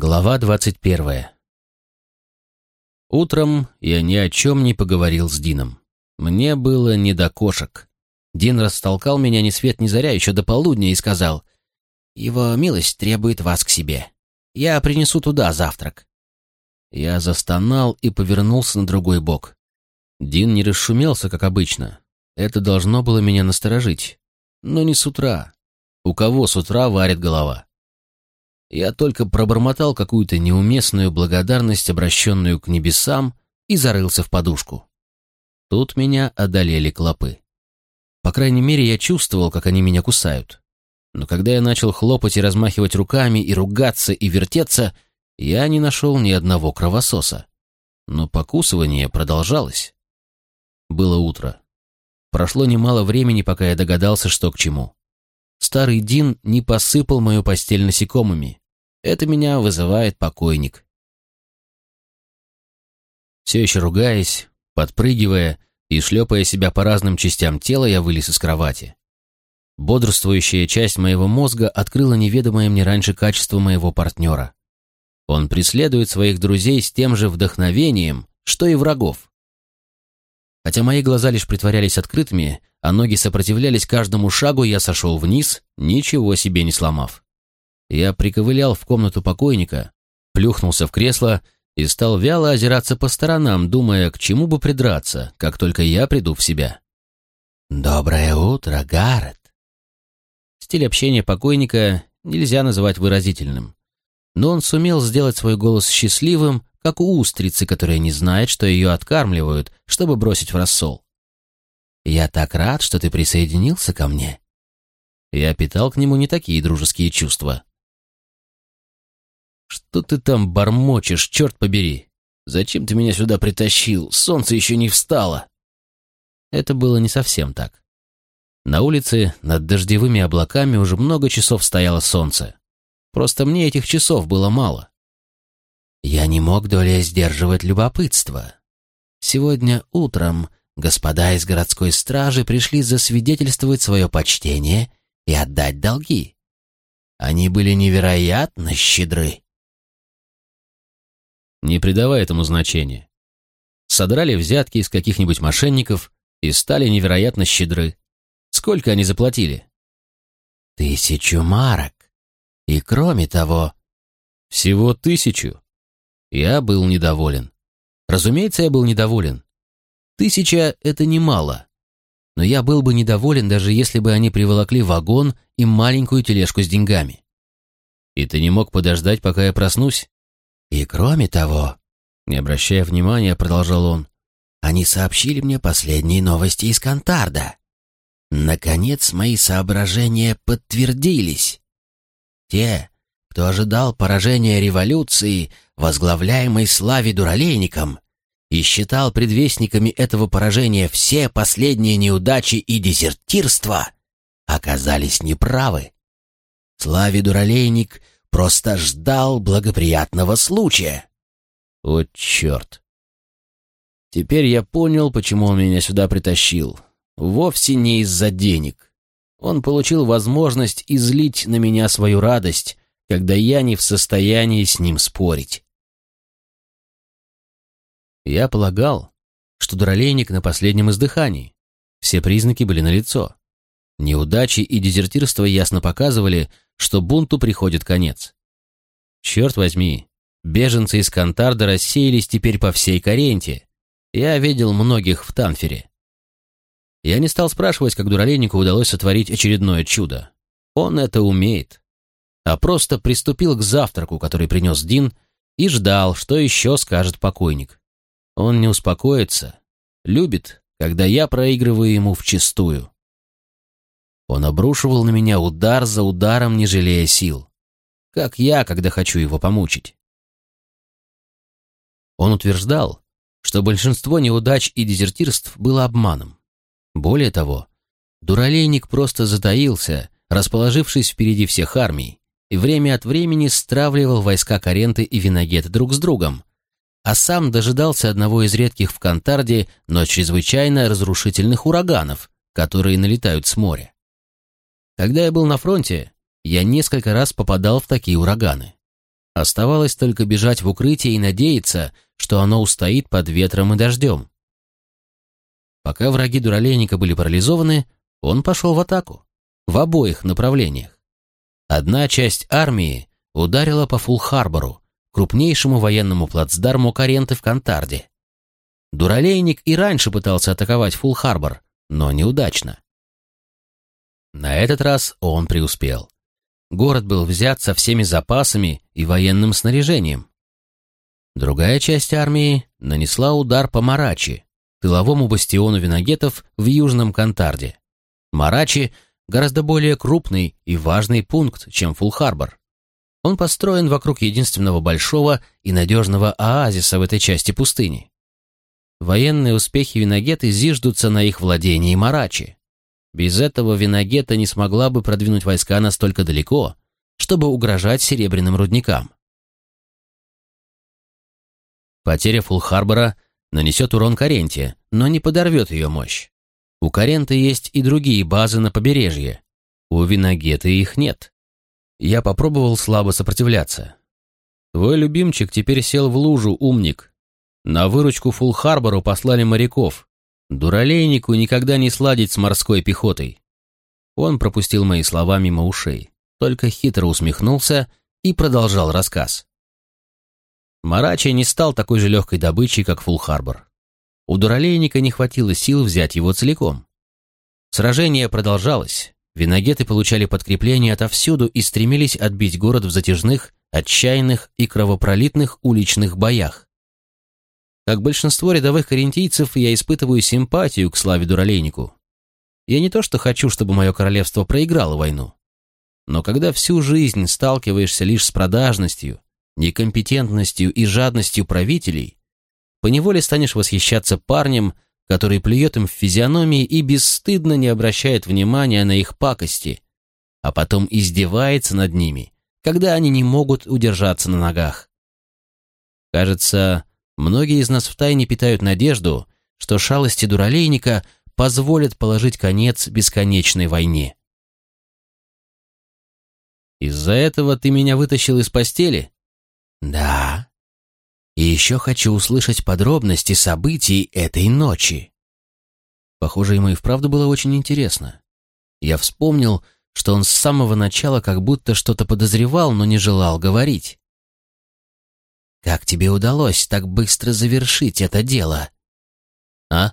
Глава двадцать первая. Утром я ни о чем не поговорил с Дином. Мне было не до кошек. Дин растолкал меня ни свет ни заря еще до полудня и сказал, «Его милость требует вас к себе. Я принесу туда завтрак». Я застонал и повернулся на другой бок. Дин не расшумелся, как обычно. Это должно было меня насторожить. Но не с утра. У кого с утра варит голова? Я только пробормотал какую-то неуместную благодарность, обращенную к небесам, и зарылся в подушку. Тут меня одолели клопы. По крайней мере, я чувствовал, как они меня кусают. Но когда я начал хлопать и размахивать руками, и ругаться, и вертеться, я не нашел ни одного кровососа. Но покусывание продолжалось. Было утро. Прошло немало времени, пока я догадался, что к чему. Старый Дин не посыпал мою постель насекомыми. Это меня вызывает покойник. Все еще ругаясь, подпрыгивая и шлепая себя по разным частям тела, я вылез из кровати. Бодрствующая часть моего мозга открыла неведомое мне раньше качество моего партнера. Он преследует своих друзей с тем же вдохновением, что и врагов. Хотя мои глаза лишь притворялись открытыми, а ноги сопротивлялись каждому шагу, я сошел вниз, ничего себе не сломав. Я приковылял в комнату покойника, плюхнулся в кресло и стал вяло озираться по сторонам, думая, к чему бы придраться, как только я приду в себя. «Доброе утро, Гаррет!» Стиль общения покойника нельзя называть выразительным, но он сумел сделать свой голос счастливым, как у устрицы, которая не знает, что ее откармливают, чтобы бросить в рассол. «Я так рад, что ты присоединился ко мне». Я питал к нему не такие дружеские чувства. «Что ты там бормочешь, черт побери? Зачем ты меня сюда притащил? Солнце еще не встало!» Это было не совсем так. На улице над дождевыми облаками уже много часов стояло солнце. Просто мне этих часов было мало. Я не мог долей сдерживать любопытство. Сегодня утром господа из городской стражи пришли засвидетельствовать свое почтение и отдать долги. Они были невероятно щедры. Не придавая этому значения. Содрали взятки из каких-нибудь мошенников и стали невероятно щедры. Сколько они заплатили? Тысячу марок. И кроме того... Всего тысячу. Я был недоволен. Разумеется, я был недоволен. Тысяча — это немало. Но я был бы недоволен, даже если бы они приволокли вагон и маленькую тележку с деньгами. И ты не мог подождать, пока я проснусь? И кроме того, не обращая внимания, продолжал он, они сообщили мне последние новости из Кантарда. Наконец мои соображения подтвердились. Те, кто ожидал поражения революции, возглавляемой Славе Дуралейником, и считал предвестниками этого поражения все последние неудачи и дезертирства, оказались неправы. Славе Дуралейник просто ждал благоприятного случая. О, черт! Теперь я понял, почему он меня сюда притащил. Вовсе не из-за денег. Он получил возможность излить на меня свою радость, когда я не в состоянии с ним спорить. Я полагал, что дуралейник на последнем издыхании. Все признаки были налицо. Неудачи и дезертирство ясно показывали, что бунту приходит конец. Черт возьми, беженцы из Кантарда рассеялись теперь по всей Каренте. Я видел многих в Танфере. Я не стал спрашивать, как дуралейнику удалось сотворить очередное чудо. Он это умеет а просто приступил к завтраку, который принес Дин, и ждал, что еще скажет покойник. Он не успокоится, любит, когда я проигрываю ему вчистую. Он обрушивал на меня удар за ударом, не жалея сил. Как я, когда хочу его помучить. Он утверждал, что большинство неудач и дезертирств было обманом. Более того, дуралейник просто затаился, расположившись впереди всех армий, и время от времени стравливал войска Каренты и Виногет друг с другом, а сам дожидался одного из редких в Кантарде, но чрезвычайно разрушительных ураганов, которые налетают с моря. Когда я был на фронте, я несколько раз попадал в такие ураганы. Оставалось только бежать в укрытие и надеяться, что оно устоит под ветром и дождем. Пока враги дуралейника были парализованы, он пошел в атаку. В обоих направлениях. Одна часть армии ударила по Фулл-Харбору, крупнейшему военному плацдарму Каренты в Кантарде. Дуралейник и раньше пытался атаковать Фулл-Харбор, но неудачно. На этот раз он преуспел. Город был взят со всеми запасами и военным снаряжением. Другая часть армии нанесла удар по Марачи, тыловому бастиону виногетов в Южном Кантарде. Марачи – гораздо более крупный и важный пункт, чем Фулл-Харбор. Он построен вокруг единственного большого и надежного оазиса в этой части пустыни. Военные успехи Виногеты зиждутся на их владении Марачи. Без этого Виногета не смогла бы продвинуть войска настолько далеко, чтобы угрожать серебряным рудникам. Потеря Фулл-Харбора нанесет урон Каренте, но не подорвет ее мощь. У Каренты есть и другие базы на побережье. У Виногеты их нет. Я попробовал слабо сопротивляться. Твой любимчик теперь сел в лужу, умник. На выручку Фулл-Харбору послали моряков. Дуралейнику никогда не сладить с морской пехотой. Он пропустил мои слова мимо ушей, только хитро усмехнулся и продолжал рассказ. Марачи не стал такой же легкой добычей, как Фулл-Харбор. У дуралейника не хватило сил взять его целиком. Сражение продолжалось, виногеты получали подкрепление отовсюду и стремились отбить город в затяжных, отчаянных и кровопролитных уличных боях. Как большинство рядовых карентийцев, я испытываю симпатию к славе дуралейнику. Я не то что хочу, чтобы мое королевство проиграло войну. Но когда всю жизнь сталкиваешься лишь с продажностью, некомпетентностью и жадностью правителей, поневоле станешь восхищаться парнем, который плюет им в физиономии и бесстыдно не обращает внимания на их пакости, а потом издевается над ними, когда они не могут удержаться на ногах. Кажется, Многие из нас втайне питают надежду, что шалости дуралейника позволят положить конец бесконечной войне. «Из-за этого ты меня вытащил из постели?» «Да. И еще хочу услышать подробности событий этой ночи». Похоже, ему и вправду было очень интересно. Я вспомнил, что он с самого начала как будто что-то подозревал, но не желал говорить. Как тебе удалось так быстро завершить это дело? А?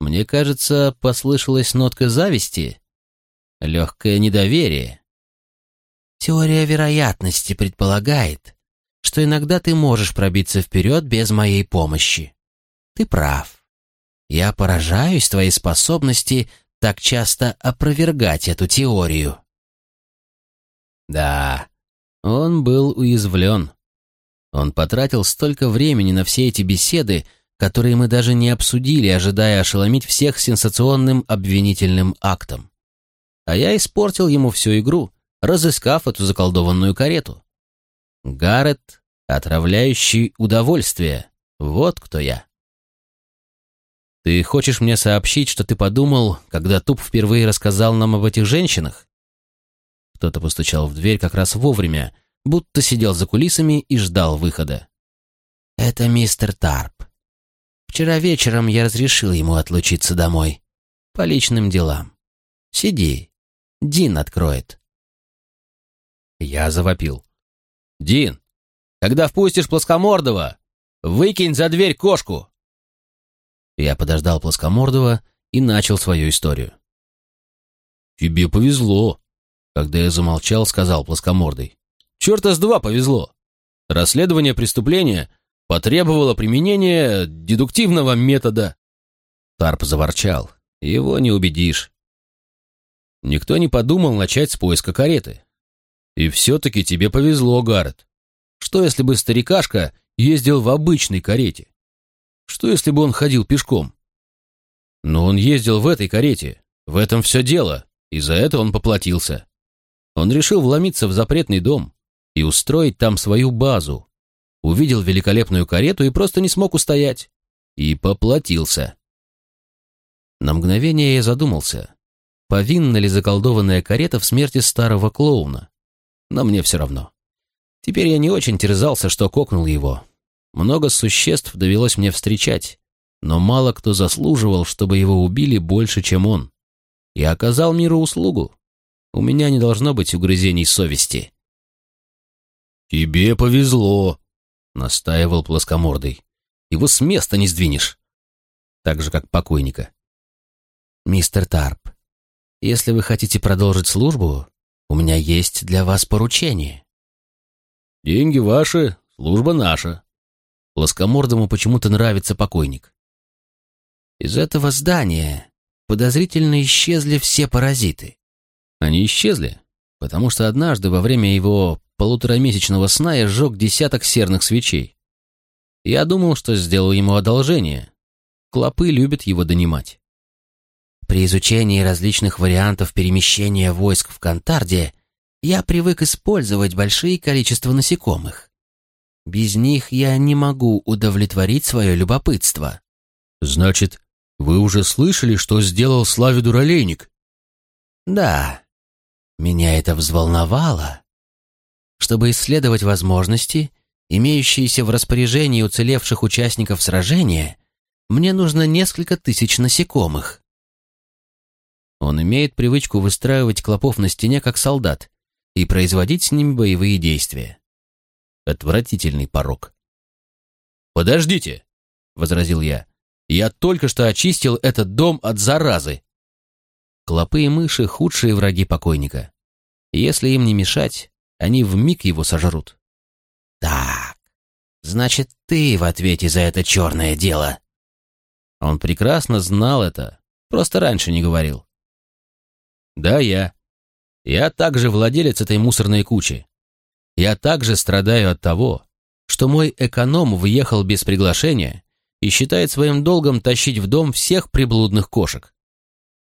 Мне кажется, послышалась нотка зависти. Легкое недоверие. Теория вероятности предполагает, что иногда ты можешь пробиться вперед без моей помощи. Ты прав. Я поражаюсь твоей способности так часто опровергать эту теорию. Да, он был уязвлен. Он потратил столько времени на все эти беседы, которые мы даже не обсудили, ожидая ошеломить всех сенсационным обвинительным актом. А я испортил ему всю игру, разыскав эту заколдованную карету. Гаррет, отравляющий удовольствие. Вот кто я. Ты хочешь мне сообщить, что ты подумал, когда Туп впервые рассказал нам об этих женщинах? Кто-то постучал в дверь как раз вовремя, будто сидел за кулисами и ждал выхода. «Это мистер Тарп. Вчера вечером я разрешил ему отлучиться домой. По личным делам. Сиди. Дин откроет». Я завопил. «Дин, когда впустишь плоскомордого, выкинь за дверь кошку!» Я подождал плоскомордого и начал свою историю. «Тебе повезло», — когда я замолчал, сказал плоскомордый. Черта с два повезло. Расследование преступления потребовало применения дедуктивного метода. Тарп заворчал. Его не убедишь. Никто не подумал начать с поиска кареты. И все-таки тебе повезло, Гаррет. Что, если бы старикашка ездил в обычной карете? Что, если бы он ходил пешком? Но он ездил в этой карете. В этом все дело, и за это он поплатился. Он решил вломиться в запретный дом, и устроить там свою базу. Увидел великолепную карету и просто не смог устоять. И поплатился. На мгновение я задумался, повинна ли заколдованная карета в смерти старого клоуна. Но мне все равно. Теперь я не очень терзался, что кокнул его. Много существ довелось мне встречать, но мало кто заслуживал, чтобы его убили больше, чем он. Я оказал миру услугу. У меня не должно быть угрызений совести. «Тебе повезло», — настаивал плоскомордый. «Его с места не сдвинешь». Так же, как покойника. «Мистер Тарп, если вы хотите продолжить службу, у меня есть для вас поручение». «Деньги ваши, служба наша». Плоскомордому почему-то нравится покойник. Из этого здания подозрительно исчезли все паразиты. Они исчезли, потому что однажды во время его полуторамесячного сна я сжег десяток серных свечей. Я думал, что сделал ему одолжение. Клопы любят его донимать. При изучении различных вариантов перемещения войск в Кантарде я привык использовать большие количества насекомых. Без них я не могу удовлетворить свое любопытство. Значит, вы уже слышали, что сделал Славе Дуралейник? Да. Меня это взволновало. Чтобы исследовать возможности, имеющиеся в распоряжении уцелевших участников сражения, мне нужно несколько тысяч насекомых. Он имеет привычку выстраивать клопов на стене, как солдат, и производить с ними боевые действия. Отвратительный порог. «Подождите!» — возразил я. «Я только что очистил этот дом от заразы!» Клопы и мыши — худшие враги покойника. Если им не мешать, они вмиг его сожрут. «Так, значит, ты в ответе за это черное дело!» Он прекрасно знал это, просто раньше не говорил. Да, я. Я также владелец этой мусорной кучи. Я также страдаю от того, что мой эконом въехал без приглашения и считает своим долгом тащить в дом всех приблудных кошек.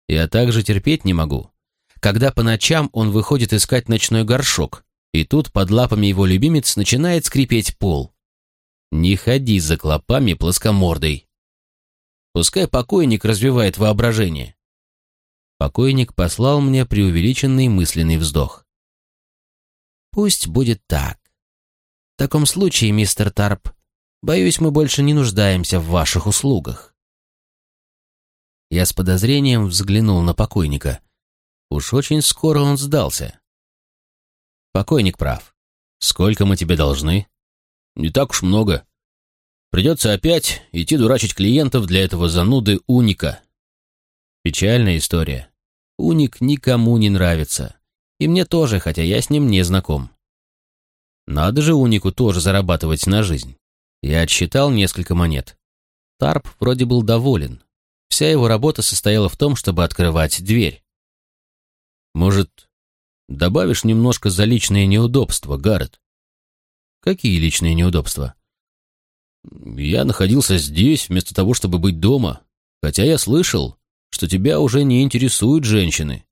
Я также терпеть не могу, когда по ночам он выходит искать ночной горшок, и тут под лапами его любимец начинает скрипеть пол. Не ходи за клопами плоскомордой. Пускай покойник развивает воображение. Покойник послал мне преувеличенный мысленный вздох. «Пусть будет так. В таком случае, мистер Тарп, боюсь, мы больше не нуждаемся в ваших услугах». Я с подозрением взглянул на покойника. Уж очень скоро он сдался. «Покойник прав. Сколько мы тебе должны?» «Не так уж много. Придется опять идти дурачить клиентов для этого зануды уника». Печальная история. Уник никому не нравится. И мне тоже, хотя я с ним не знаком. Надо же Унику тоже зарабатывать на жизнь. Я отсчитал несколько монет. Тарп вроде был доволен. Вся его работа состояла в том, чтобы открывать дверь. Может, добавишь немножко за личные неудобства, Гаррет? Какие личные неудобства? Я находился здесь вместо того, чтобы быть дома, хотя я слышал, что тебя уже не интересуют женщины.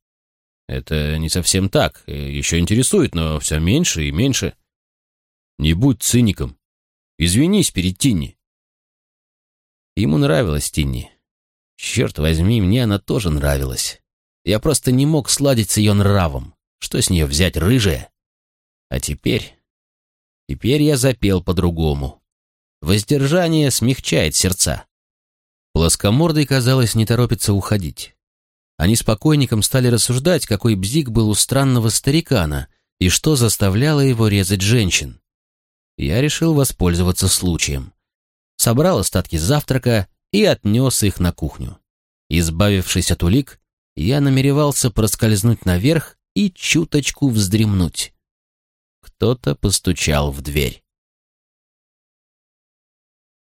Это не совсем так, еще интересует, но все меньше и меньше. Не будь циником. Извинись перед Тинни. Ему нравилась Тинни. Черт возьми, мне она тоже нравилась. Я просто не мог сладить с ее нравом. Что с нее взять, рыжая? А теперь... Теперь я запел по-другому. Воздержание смягчает сердца. Плоскомордый, казалось, не торопится уходить. Они с покойником стали рассуждать, какой бзик был у странного старикана и что заставляло его резать женщин. Я решил воспользоваться случаем. Собрал остатки завтрака и отнес их на кухню. Избавившись от улик, я намеревался проскользнуть наверх и чуточку вздремнуть. Кто-то постучал в дверь.